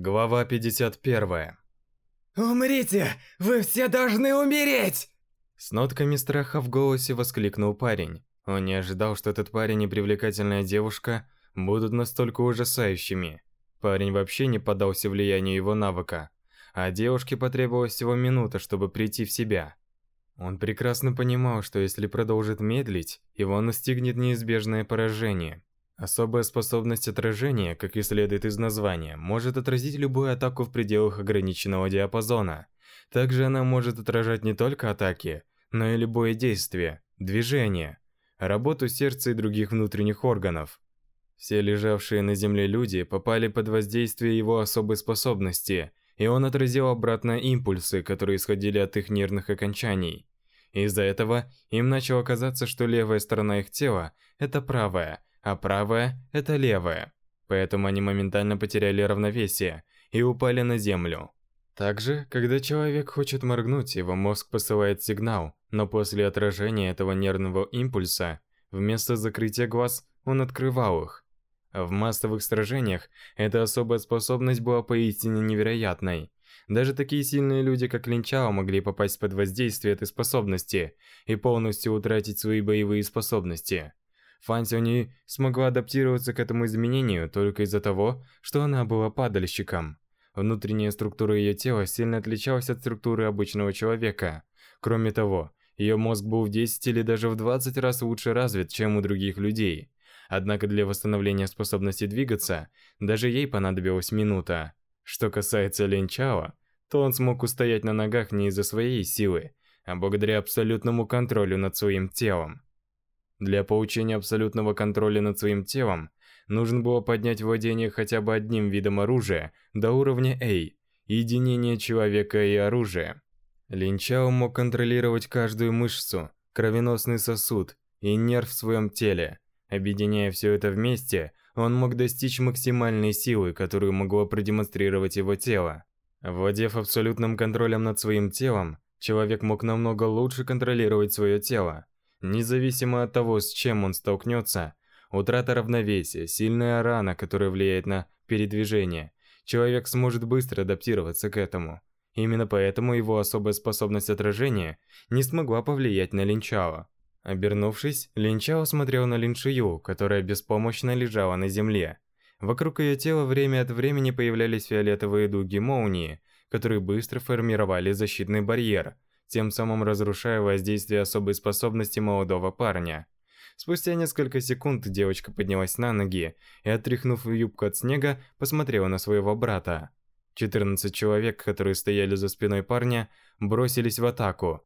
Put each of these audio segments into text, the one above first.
Глава 51. «Умрите! Вы все должны умереть!» С нотками страха в голосе воскликнул парень. Он не ожидал, что этот парень и привлекательная девушка будут настолько ужасающими. Парень вообще не поддался влиянию его навыка, а девушке потребовалось всего минута, чтобы прийти в себя. Он прекрасно понимал, что если продолжит медлить, его настигнет неизбежное поражение. Особая способность отражения, как и следует из названия, может отразить любую атаку в пределах ограниченного диапазона. Также она может отражать не только атаки, но и любое действие, движение, работу сердца и других внутренних органов. Все лежавшие на земле люди попали под воздействие его особой способности, и он отразил обратно импульсы, которые исходили от их нервных окончаний. Из-за этого им начало казаться, что левая сторона их тела – это правая – а правая – это левая. Поэтому они моментально потеряли равновесие и упали на землю. Также, когда человек хочет моргнуть, его мозг посылает сигнал, но после отражения этого нервного импульса, вместо закрытия глаз, он открывал их. В массовых сражениях эта особая способность была поистине невероятной. Даже такие сильные люди, как Линчао, могли попасть под воздействие этой способности и полностью утратить свои боевые способности. Фан Сюни смогла адаптироваться к этому изменению только из-за того, что она была падальщиком. Внутренняя структура ее тела сильно отличалась от структуры обычного человека. Кроме того, ее мозг был в 10 или даже в 20 раз лучше развит, чем у других людей. Однако для восстановления способности двигаться, даже ей понадобилась минута. Что касается Лин Чао, то он смог устоять на ногах не из-за своей силы, а благодаря абсолютному контролю над своим телом. Для получения абсолютного контроля над своим телом нужно было поднять владение хотя бы одним видом оружия до уровня A – единение человека и оружия. Линчао мог контролировать каждую мышцу, кровеносный сосуд и нерв в своем теле. Объединяя все это вместе, он мог достичь максимальной силы, которую могло продемонстрировать его тело. Владев абсолютным контролем над своим телом, человек мог намного лучше контролировать свое тело. Независимо от того, с чем он столкнется, утрата равновесия, сильная рана, которая влияет на передвижение, человек сможет быстро адаптироваться к этому. Именно поэтому его особая способность отражения не смогла повлиять на Линчао. Обернувшись, Линчао смотрел на Линшию, которая беспомощно лежала на земле. Вокруг ее тела время от времени появлялись фиолетовые дуги молнии, которые быстро формировали защитный барьер – тем самым разрушая воздействие особой способности молодого парня. Спустя несколько секунд девочка поднялась на ноги и, отряхнув юбку от снега, посмотрела на своего брата. 14 человек, которые стояли за спиной парня, бросились в атаку.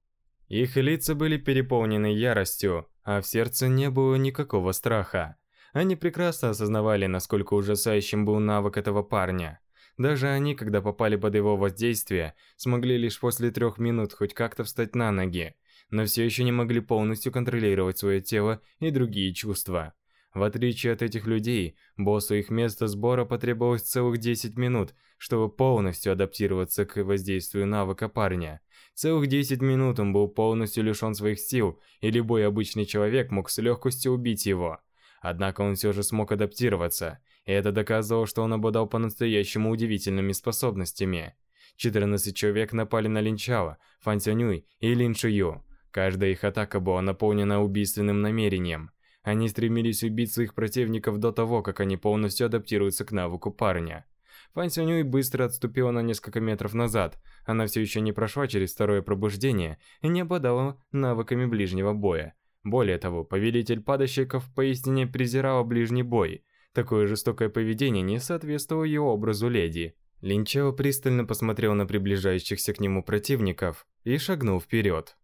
Их лица были переполнены яростью, а в сердце не было никакого страха. Они прекрасно осознавали, насколько ужасающим был навык этого парня – даже они, когда попали под его воздействие, смогли лишь после трех минут хоть как-то встать на ноги, но все еще не могли полностью контролировать свое тело и другие чувства. В отличие от этих людей, боссу их места сбора потребовалось целых 10 минут, чтобы полностью адаптироваться к воздействию навыка парня. Целых 10 минут он был полностью лишен своих сил, и любой обычный человек мог с легкостью убить его. Однако он все же смог адаптироваться это доказывало, что он обладал по-настоящему удивительными способностями. 14 человек напали на Линчала, Фанцянюй и Лин Шую. Каждая их атака была наполнена убийственным намерением. Они стремились убить своих противников до того, как они полностью адаптируются к навыку парня. Фан Сюнюй быстро отступила на несколько метров назад. Она все еще не прошла через второе пробуждение и не обладала навыками ближнего боя. Более того, повелитель падальщиков поистине презирала ближний бой. Такое жестокое поведение не соответствовало его образу леди. Линчао пристально посмотрел на приближающихся к нему противников и шагнул вперед.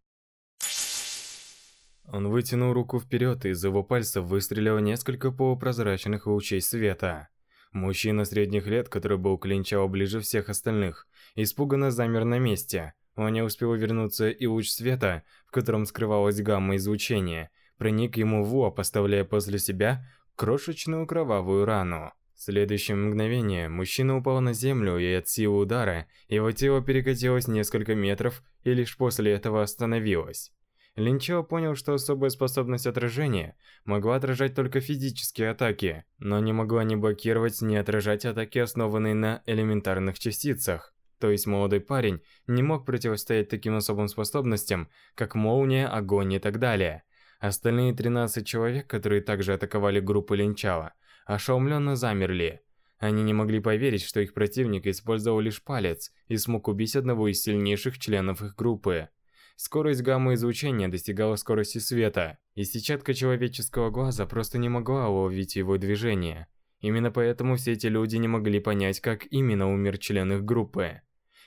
Он вытянул руку вперед, и из его пальцев выстрелило несколько полупрозрачных лучей света. Мужчина средних лет, который был к Линчао ближе всех остальных, испуганно замер на месте. Он не успел вернуться, и луч света, в котором скрывалась гамма излучения, проник ему в лоб, оставляя после себя крошечную кровавую рану. В следующее мгновение мужчина упал на землю, и от силы удара его тело перекатилось несколько метров и лишь после этого остановилось. Линчо понял, что особая способность отражения могла отражать только физические атаки, но не могла ни блокировать, ни отражать атаки, основанные на элементарных частицах. То есть молодой парень не мог противостоять таким особым способностям, как молния, огонь и так далее. Остальные 13 человек, которые также атаковали группу Линчала, ошеломленно замерли. Они не могли поверить, что их противник использовал лишь палец и смог убить одного из сильнейших членов их группы. Скорость гамма-излучения достигала скорости света, и сетчатка человеческого глаза просто не могла уловить его движение. Именно поэтому все эти люди не могли понять, как именно умер член их группы.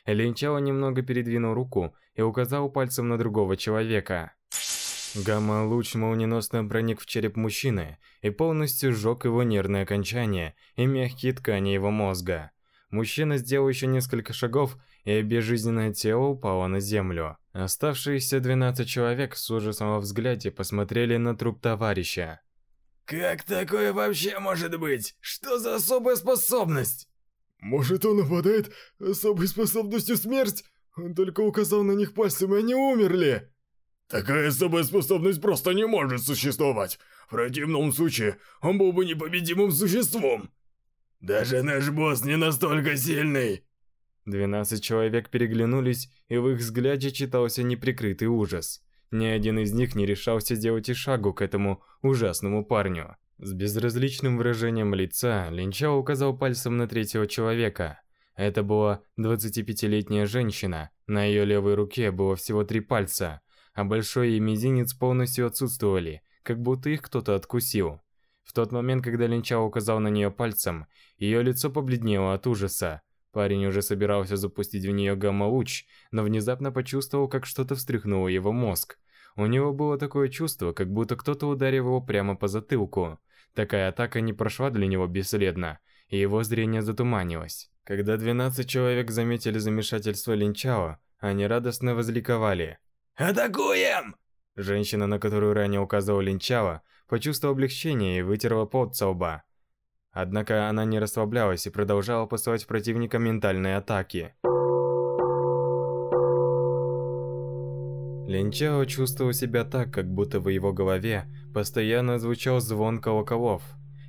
Линчало немного передвинул руку и указал пальцем на другого человека. Гамма-луч молниеносно проник в череп мужчины и полностью сжег его нервные окончания и мягкие ткани его мозга. Мужчина сделал еще несколько шагов, и обезжизненное тело упало на землю. Оставшиеся 12 человек с ужасом во взгляде посмотрели на труп товарища. «Как такое вообще может быть? Что за особая способность?» «Может, он обладает особой способностью смерть? Он только указал на них пальцем, и они умерли!» Такая собоспособность просто не может существовать. В противном случае, он был бы непобедимым существом. Даже наш босс не настолько сильный. 12 человек переглянулись, и в их взгляде читался неприкрытый ужас. Ни один из них не решался делать и шагу к этому ужасному парню. С безразличным выражением лица Линчао указал пальцем на третьего человека. Это была 25-летняя женщина. На ее левой руке было всего три пальца – а большой и мизинец полностью отсутствовали, как будто их кто-то откусил. В тот момент, когда Линчао указал на нее пальцем, ее лицо побледнело от ужаса. Парень уже собирался запустить в нее гамма-луч, но внезапно почувствовал, как что-то встряхнуло его мозг. У него было такое чувство, как будто кто-то ударил его прямо по затылку. Такая атака не прошла для него бесследно, и его зрение затуманилось. Когда 12 человек заметили замешательство Линчао, они радостно возликовали. «Атакуем!» Женщина, на которую ранее указывал Линчава, почувствовала облегчение и вытерла пот со лба. Однако она не расслаблялась и продолжала посылать противника ментальные атаки. Линчао чувствовал себя так, как будто в его голове постоянно звучал звон колоколов.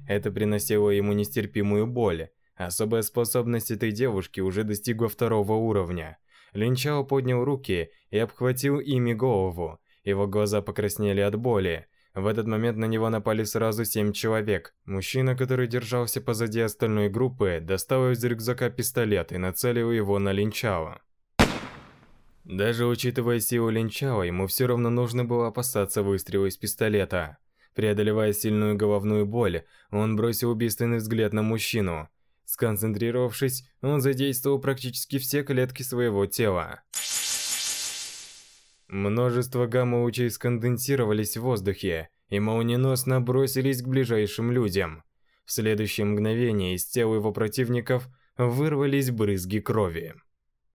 Это приносило ему нестерпимую боль. Особая способность этой девушки уже достигла второго уровня – Линчао поднял руки и обхватил ими голову. Его глаза покраснели от боли. В этот момент на него напали сразу семь человек. Мужчина, который держался позади остальной группы, достал из рюкзака пистолет и нацелил его на Линчао. Даже учитывая силу Линчао, ему все равно нужно было опасаться выстрела из пистолета. Преодолевая сильную головную боль, он бросил убийственный взгляд на мужчину. Сконцентрировавшись, он задействовал практически все клетки своего тела. Множество гамма-лучей сконденсировались в воздухе и молниеносно бросились к ближайшим людям. В следующее мгновение из тел его противников вырвались брызги крови.